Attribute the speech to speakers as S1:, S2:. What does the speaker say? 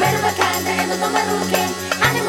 S1: Red of a kind, there is no matter who. I never.